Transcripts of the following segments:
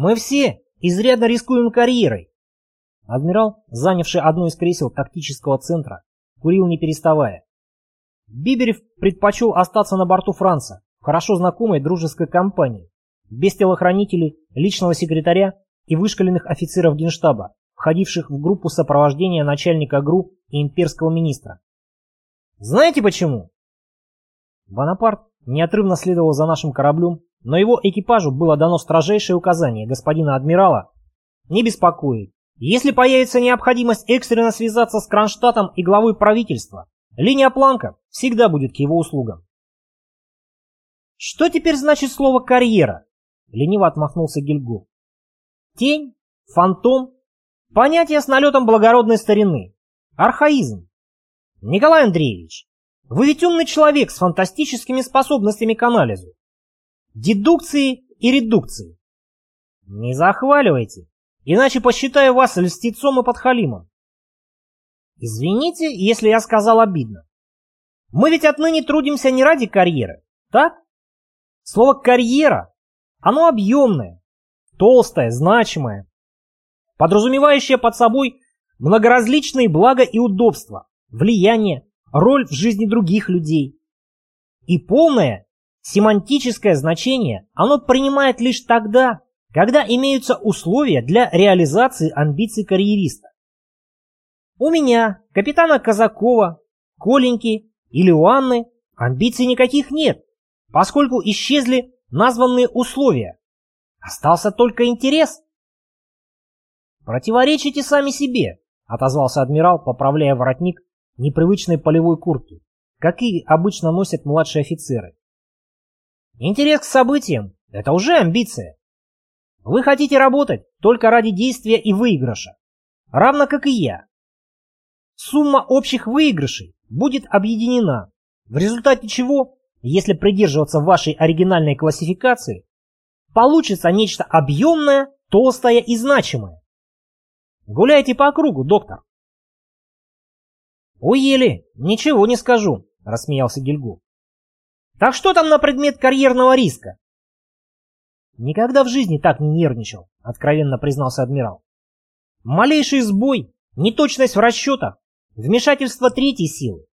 Мы все изрядно рискуем карьерой. Адмирал, занявший одно из кресел тактического центра, курил не переставая. Биберев предпочел остаться на борту Франца, хорошо знакомой дружеской компании, без телохранителей, личного секретаря и вышкаленных офицеров генштаба, входивших в группу сопровождения начальника ГРУ и имперского министра. Знаете почему? Бонапарт неотрывно следовал за нашим кораблем, но его экипажу было дано строжайшее указание господина адмирала не беспокоить. Если появится необходимость экстренно связаться с Кронштадтом и главой правительства, линия Планка всегда будет к его услугам. Что теперь значит слово «карьера»? Лениво отмахнулся Гильгу. Тень, фантом, понятие с налетом благородной старины, архаизм. Николай Андреевич, вы ведь умный человек с фантастическими способностями к анализу. Дедукции и редукции. Не захваливайте, иначе посчитаю вас льстецом и подхалимом. Извините, если я сказал обидно. Мы ведь отныне трудимся не ради карьеры, так? Слово «карьера» Оно объемное, толстое, значимое, подразумевающее под собой многоразличные блага и удобства, влияние, роль в жизни других людей. И полное семантическое значение оно принимает лишь тогда, когда имеются условия для реализации амбиций карьериста. У меня, капитана Казакова, Коленьки или у Анны амбиций никаких нет, поскольку исчезли названные условия. Остался только интерес. Противоречите сами себе, отозвался адмирал, поправляя воротник непривычной полевой куртки, какие обычно носят младшие офицеры. Интерес к событиям – это уже амбиция. Вы хотите работать только ради действия и выигрыша, равно как и я. Сумма общих выигрышей будет объединена, в результате чего если придерживаться вашей оригинальной классификации, получится нечто объемное, толстое и значимое. Гуляйте по кругу, доктор. Уели, ничего не скажу, рассмеялся Гильгу. Так что там на предмет карьерного риска? Никогда в жизни так не нервничал, откровенно признался адмирал. Малейший сбой, неточность в расчетах, вмешательство третьей силы.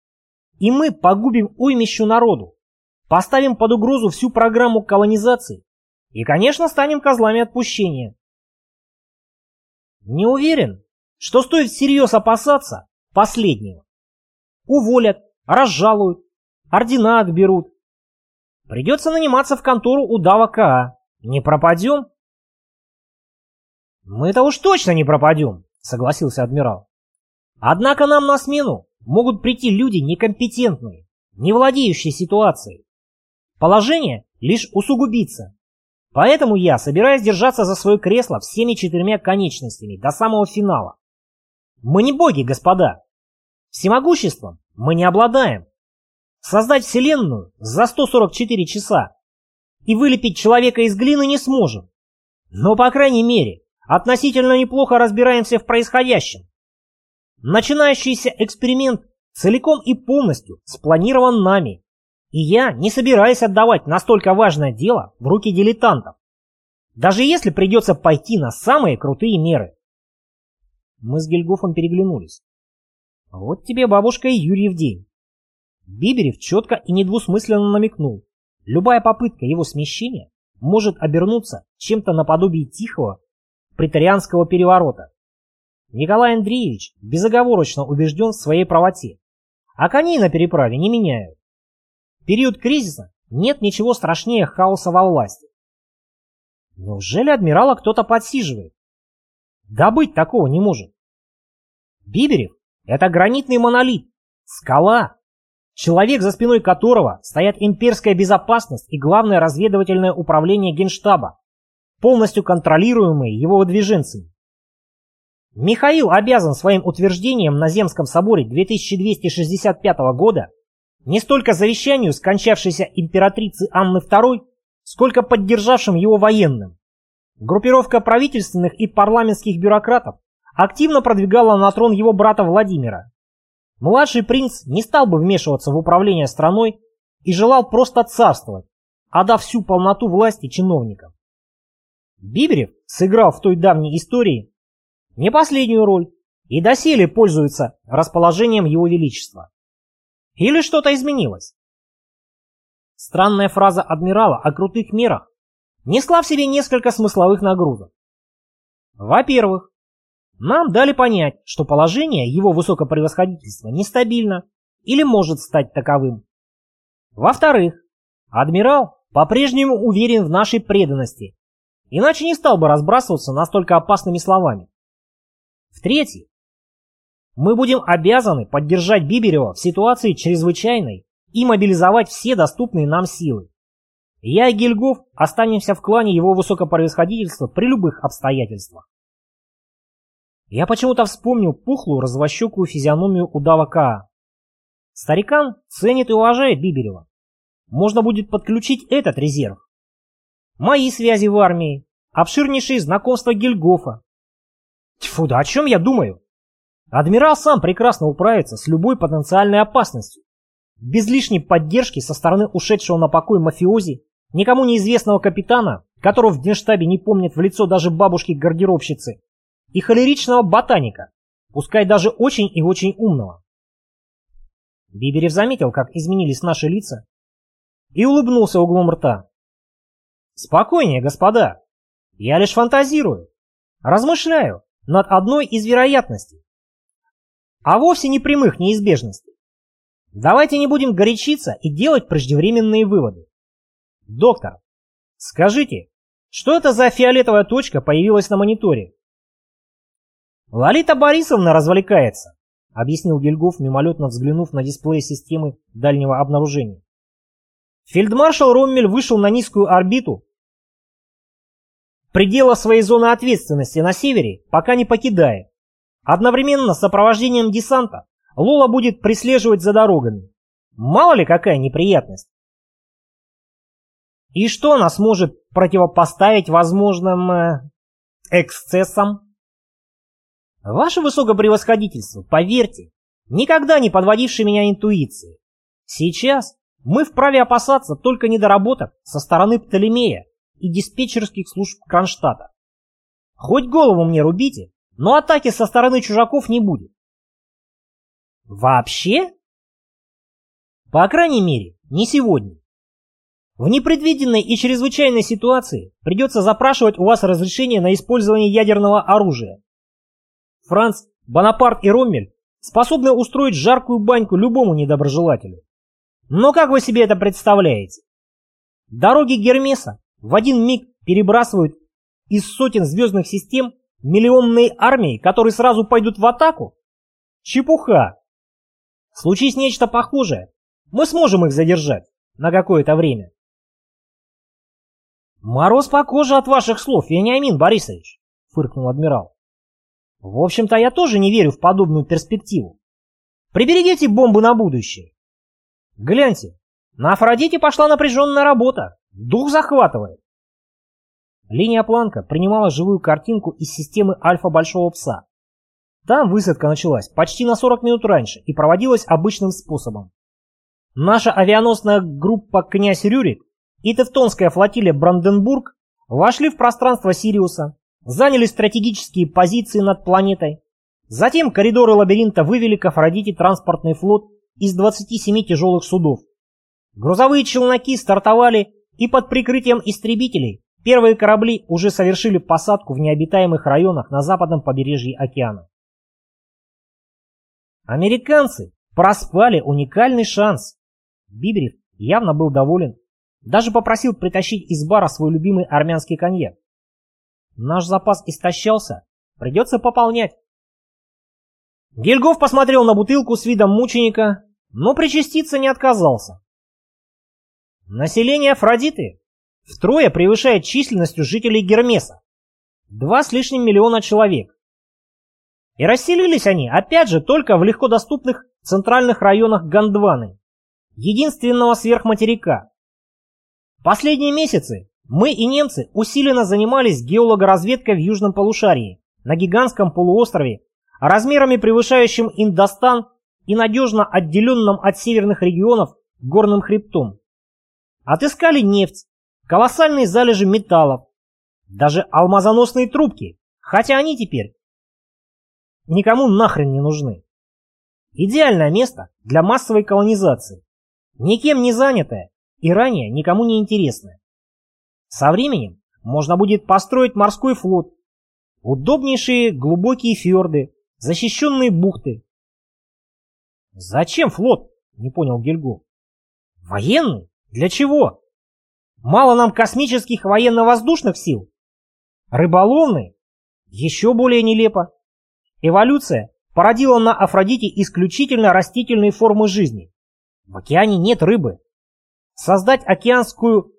И мы погубим уймищу народу. Поставим под угрозу всю программу колонизации и, конечно, станем козлами отпущения. Не уверен, что стоит всерьез опасаться последнего. Уволят, разжалуют, ордена отберут. Придется наниматься в контору удава КА. Не пропадем? Мы-то уж точно не пропадем, согласился адмирал. Однако нам на смену могут прийти люди некомпетентные, не владеющие ситуацией. Положение лишь усугубится. Поэтому я собираюсь держаться за свое кресло всеми четырьмя конечностями до самого финала. Мы не боги, господа. Всемогуществом мы не обладаем. Создать Вселенную за 144 часа и вылепить человека из глины не сможем. Но, по крайней мере, относительно неплохо разбираемся в происходящем. Начинающийся эксперимент целиком и полностью спланирован нами и я не собираюсь отдавать настолько важное дело в руки дилетантов. Даже если придется пойти на самые крутые меры. Мы с Гельгофом переглянулись. Вот тебе бабушка и Юрьев день. Биберев четко и недвусмысленно намекнул. Любая попытка его смещения может обернуться чем-то наподобие тихого претарианского переворота. Николай Андреевич безоговорочно убежден в своей правоте, а коней на переправе не меняют. В период кризиса нет ничего страшнее хаоса во власти. Неужели адмирала кто-то подсиживает? Да быть такого не может. Биберев — это гранитный монолит, скала, человек, за спиной которого стоят имперская безопасность и главное разведывательное управление Генштаба, полностью контролируемые его выдвиженцами. Михаил обязан своим утверждением на Земском соборе 2265 года не столько завещанию скончавшейся императрицы Анны II, сколько поддержавшим его военным. Группировка правительственных и парламентских бюрократов активно продвигала на трон его брата Владимира. Младший принц не стал бы вмешиваться в управление страной и желал просто царствовать, отдав всю полноту власти чиновникам. Биберев сыграл в той давней истории не последнюю роль и доселе пользуется расположением его величества. Или что-то изменилось? Странная фраза адмирала о крутых мерах несла в себе несколько смысловых нагрузок. Во-первых, нам дали понять, что положение его высокопревосходительства нестабильно или может стать таковым. Во-вторых, адмирал по-прежнему уверен в нашей преданности, иначе не стал бы разбрасываться настолько опасными словами. В-третьих, мы будем обязаны поддержать Биберева в ситуации чрезвычайной и мобилизовать все доступные нам силы. Я и Гильгоф останемся в клане его высокопревосходительства при любых обстоятельствах. Я почему-то вспомнил пухлую развощекую физиономию удава Каа. Старикан ценит и уважает Биберева. Можно будет подключить этот резерв. Мои связи в армии, обширнейшие знакомства Гильгофа. Тьфу, да о чем я думаю? Адмирал сам прекрасно управится с любой потенциальной опасностью. Без лишней поддержки со стороны ушедшего на покой мафиози, никому неизвестного капитана, которого в генштабе не помнят в лицо даже бабушки-гардеробщицы, и холеричного ботаника, пускай даже очень и очень умного. Биберев заметил, как изменились наши лица, и улыбнулся углом рта. «Спокойнее, господа. Я лишь фантазирую, размышляю над одной из вероятностей, а вовсе не прямых неизбежностей. Давайте не будем горячиться и делать преждевременные выводы. Доктор, скажите, что это за фиолетовая точка появилась на мониторе? Лолита Борисовна развлекается, объяснил Гильгоф, мимолетно взглянув на дисплей системы дальнего обнаружения. Фельдмаршал Роммель вышел на низкую орбиту, предела своей зоны ответственности на севере пока не покидает. Одновременно с сопровождением десанта Лола будет прислеживать за дорогами. Мало ли какая неприятность. И что нас может противопоставить возможным э, эксцессам? Ваше высокопревосходительство, поверьте, никогда не подводивший меня интуиции. Сейчас мы вправе опасаться только недоработок со стороны Птолемея и диспетчерских служб Кронштадта. Хоть голову мне рубите, но атаки со стороны чужаков не будет. Вообще? По крайней мере, не сегодня. В непредвиденной и чрезвычайной ситуации придется запрашивать у вас разрешение на использование ядерного оружия Франц, Бонапарт и Роммель способны устроить жаркую баньку любому недоброжелателю. Но как вы себе это представляете? Дороги Гермеса в один миг перебрасывают из сотен звездных систем миллионные армии, которые сразу пойдут в атаку? Чепуха! Случись нечто похожее, мы сможем их задержать на какое-то время. «Мороз по коже от ваших слов, Вениамин Борисович», — фыркнул адмирал. В общем-то, я тоже не верю в подобную перспективу. Приберегите бомбы на будущее. Гляньте, на Афродите пошла напряженная работа. Дух захватывает. Линия Планка принимала живую картинку из системы Альфа Большого Пса. Там высадка началась почти на 40 минут раньше и проводилась обычным способом. Наша авианосная группа «Князь Рюрик» и Тевтонская флотилия «Бранденбург» вошли в пространство Сириуса, заняли стратегические позиции над планетой. Затем коридоры лабиринта вывели к Афродите транспортный флот из 27 тяжелых судов. Грузовые челноки стартовали, и под прикрытием истребителей первые корабли уже совершили посадку в необитаемых районах на западном побережье океана. Американцы проспали уникальный шанс. Бибрев явно был доволен. Даже попросил притащить из бара свой любимый армянский коньяк. Наш запас истощался. Придется пополнять. Гильгоф посмотрел на бутылку с видом мученика, но причаститься не отказался. Население Афродиты втрое превышает численностью жителей Гермеса. Два с лишним миллиона человек. И расселились они, опять же, только в легко доступных центральных районах Гондваны, единственного сверхматерика. Последние месяцы мы и немцы усиленно занимались геологоразведкой в южном полушарии, на гигантском полуострове, размерами превышающим Индостан и надежно отделенным от северных регионов горным хребтом. Отыскали нефть, колоссальные залежи металлов. даже алмазоносные трубки, хотя они теперь никому нахрен не нужны. Идеальное место для массовой колонизации, никем не занятое и ранее никому не интересное. Со временем можно будет построить морской флот, удобнейшие глубокие фьорды, защищенные бухты. «Зачем флот?» — не понял Гильго. «Военный? Для чего? Мало нам космических военно-воздушных сил? Рыболовный? Еще более нелепо. Эволюция породила на Афродите исключительно растительные формы жизни. В океане нет рыбы. Создать океанскую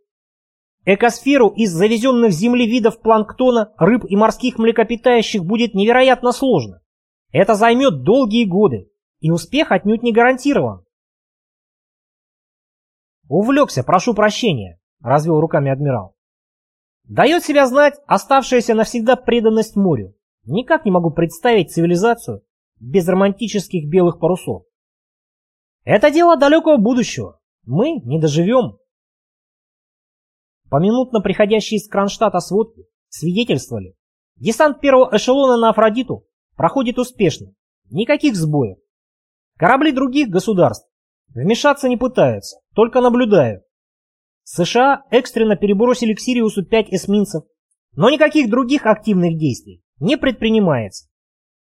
экосферу из завезенных Земли видов планктона, рыб и морских млекопитающих будет невероятно сложно. Это займет долгие годы, и успех отнюдь не гарантирован. Увлекся, прошу прощения, развел руками адмирал. Дает себя знать оставшаяся навсегда преданность морю. Никак не могу представить цивилизацию без романтических белых парусов. Это дело далекого будущего. Мы не доживем. Поминутно приходящие из Кронштадта сводки свидетельствовали. Десант первого эшелона на Афродиту проходит успешно. Никаких сбоев. Корабли других государств вмешаться не пытаются, только наблюдают. США экстренно перебросили к Сириусу 5 эсминцев, но никаких других активных действий не предпринимается.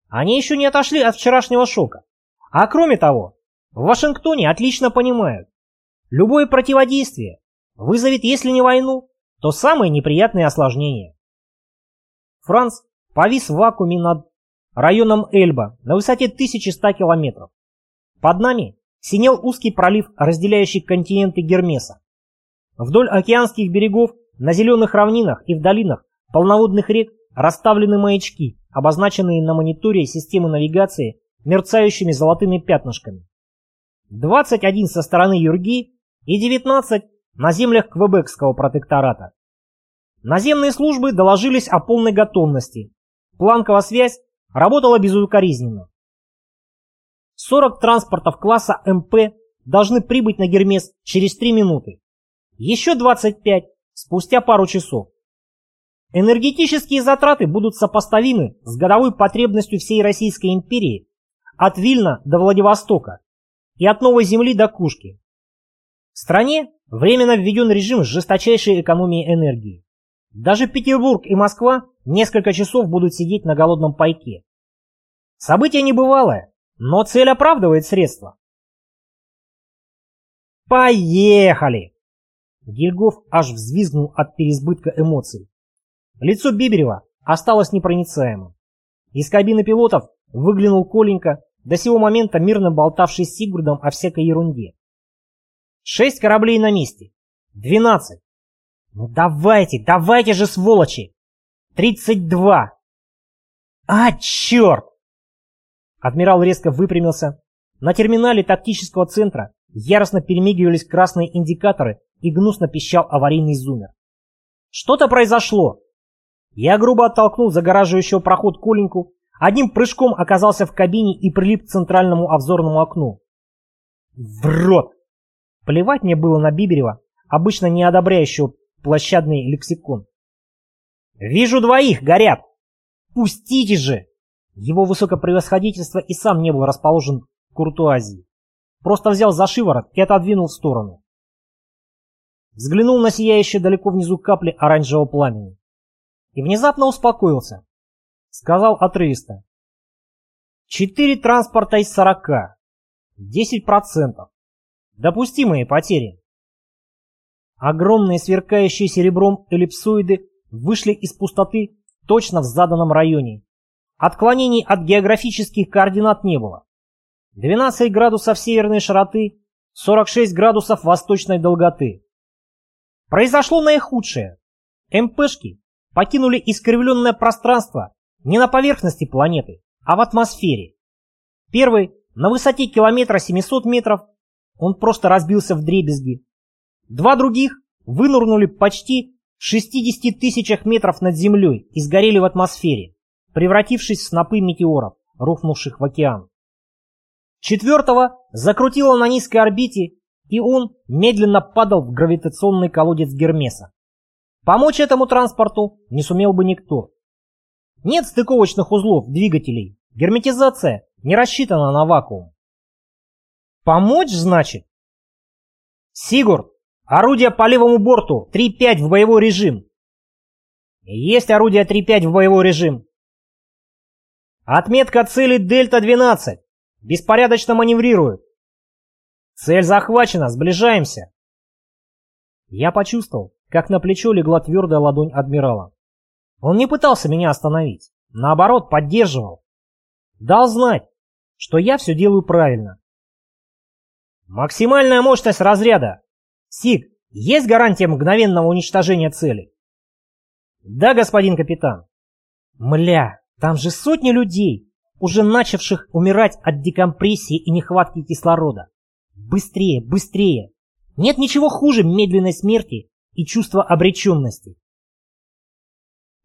Они еще не отошли от вчерашнего шока. А кроме того, в Вашингтоне отлично понимают, любое противодействие вызовет, если не войну, то самые неприятные осложнения. Франц повис в вакууме над районом Эльба на высоте 1100 километров. Под нами синел узкий пролив, разделяющий континенты Гермеса. Вдоль океанских берегов, на зеленых равнинах и в долинах полноводных рек расставлены маячки, обозначенные на мониторе системы навигации мерцающими золотыми пятнышками. 21 со стороны Юрги и 19 на землях Квебекского протектората. Наземные службы доложились о полной готовности. Планковая связь работала безукоризненно. 40 транспортов класса МП должны прибыть на Гермес через 3 минуты. Еще 25 спустя пару часов. Энергетические затраты будут сопоставимы с годовой потребностью всей Российской империи от Вильна до Владивостока и от Новой Земли до Кушки. В стране временно введен режим жесточайшей экономии энергии. Даже Петербург и Москва несколько часов будут сидеть на голодном пайке. Событие небывалое, но цель оправдывает средства. Поехали! Гильгоф аж взвизгнул от переизбытка эмоций. Лицо Биберева осталось непроницаемым. Из кабины пилотов выглянул Коленька, до сего момента мирно болтавший с Сигурдом о всякой ерунде. Шесть кораблей на месте. Двенадцать. Ну давайте, давайте же, сволочи! Тридцать два. А, черт! Адмирал резко выпрямился. На терминале тактического центра яростно перемигивались красные индикаторы и гнусно пищал аварийный зумер. Что-то произошло. Я грубо оттолкнул загораживающего проход Коленьку, одним прыжком оказался в кабине и прилип к центральному обзорному окну. В рот! Плевать мне было на Биберева, обычно не одобряющего площадный лексикон. «Вижу двоих, горят! Пустите же!» Его высокопревосходительство и сам не был расположен к куртуазии. Просто взял за шиворот и отодвинул в сторону. Взглянул на сияющие далеко внизу капли оранжевого пламени и внезапно успокоился. Сказал отрывисто. Четыре транспорта из сорока. Десять процентов. Допустимые потери. Огромные сверкающие серебром эллипсоиды вышли из пустоты точно в заданном районе. Отклонений от географических координат не было. 12 градусов северной широты, 46 градусов восточной долготы. Произошло наихудшее. МПшки покинули искривленное пространство не на поверхности планеты, а в атмосфере. Первый на высоте километра 700 метров, он просто разбился в дребезги. Два других вынурнули почти в 60 тысячах метров над землей и сгорели в атмосфере, превратившись в снопы метеоров, рухнувших в океан. Четвертого закрутило на низкой орбите, и он медленно падал в гравитационный колодец Гермеса. Помочь этому транспорту не сумел бы никто. Нет стыковочных узлов двигателей, герметизация не рассчитана на вакуум. Помочь, значит? Сигурд, орудие по левому борту, 3-5 в боевой режим. Есть орудие 3-5 в боевой режим. Отметка цели Дельта-12. Беспорядочно маневрирует. Цель захвачена, сближаемся. Я почувствовал, как на плечо легла твердая ладонь адмирала. Он не пытался меня остановить, наоборот, поддерживал. Дал знать, что я все делаю правильно. Максимальная мощность разряда. Сиг, есть гарантия мгновенного уничтожения цели? Да, господин капитан. Мля, там же сотни людей, уже начавших умирать от декомпрессии и нехватки кислорода. Быстрее, быстрее. Нет ничего хуже медленной смерти и чувства обреченности.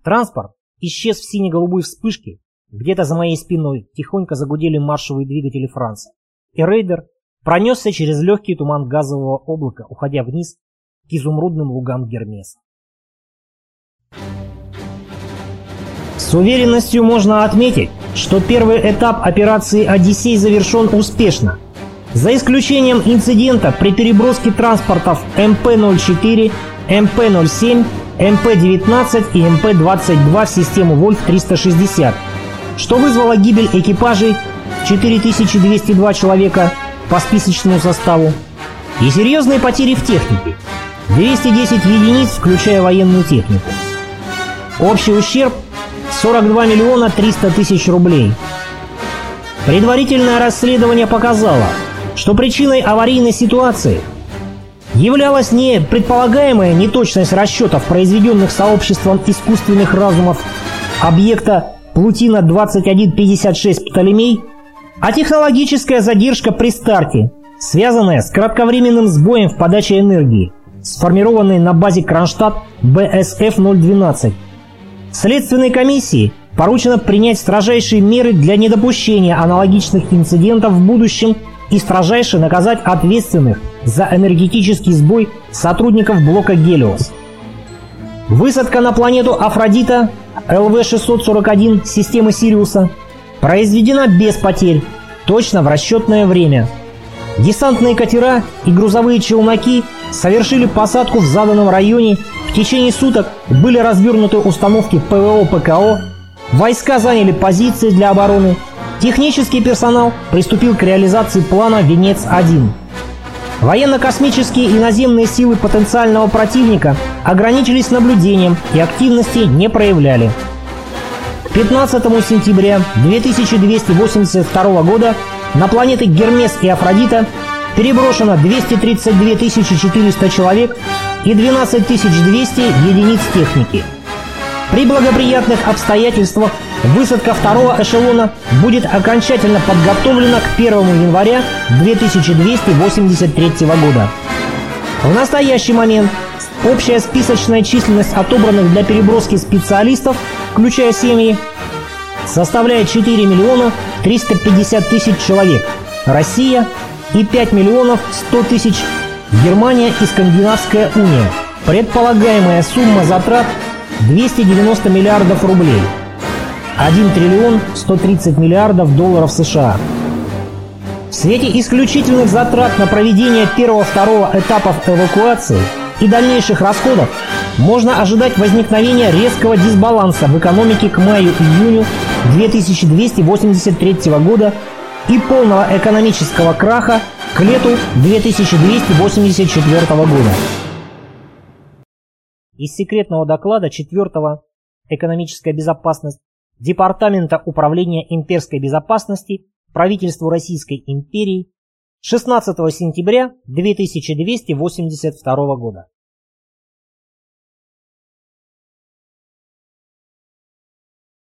Транспорт исчез в сине-голубой вспышке. Где-то за моей спиной тихонько загудели маршевые двигатели Франца. И рейдер пронесся через легкий туман газового облака, уходя вниз к изумрудным лугам Гермеса. С уверенностью можно отметить, что первый этап операции «Одиссей» завершен успешно. За исключением инцидента при переброске транспортов МП-04, МП-07, МП-19 и МП-22 в систему Вольф-360, что вызвало гибель экипажей 4202 человека по списочному составу и серьезные потери в технике – 210 единиц, включая военную технику. Общий ущерб 42 миллиона 300 тысяч рублей. Предварительное расследование показало, что причиной аварийной ситуации являлась не предполагаемая неточность расчетов, произведенных сообществом искусственных разумов объекта Плутина 2156 Птолемей, а технологическая задержка при старте, связанная с кратковременным сбоем в подаче энергии, сформированной на базе Кронштадт БСФ-012 Следственной комиссии поручено принять строжайшие меры для недопущения аналогичных инцидентов в будущем и строжайше наказать ответственных за энергетический сбой сотрудников блока «Гелиос». Высадка на планету Афродита ЛВ-641 системы Сириуса произведена без потерь, точно в расчетное время. Десантные катера и грузовые челноки совершили посадку в заданном районе в течение суток были развернуты установки ПВО-ПКО, войска заняли позиции для обороны, технический персонал приступил к реализации плана «Венец-1». Военно-космические и наземные силы потенциального противника ограничились наблюдением и активности не проявляли. К 15 сентября 2282 года на планеты Гермес и Афродита переброшено 232 400 человек и 12 200 единиц техники. При благоприятных обстоятельствах высадка второго эшелона будет окончательно подготовлена к 1 января 2283 года. В настоящий момент общая списочная численность отобранных для переброски специалистов, включая семьи, составляет 4 миллиона 350 тысяч человек. Россия и 5 миллионов 100 тысяч Германия и Скандинавская уния. Предполагаемая сумма затрат 290 миллиардов рублей. 1 триллион 130 миллиардов долларов США. В свете исключительных затрат на проведение первого-второго этапов эвакуации и дальнейших расходов можно ожидать возникновения резкого дисбаланса в экономике к маю-июню 2283 года и полного экономического краха к лету 2284 года. Из секретного доклада 4 «Экономическая безопасность» Департамента управления имперской безопасности правительству Российской империи 16 сентября 2282 года.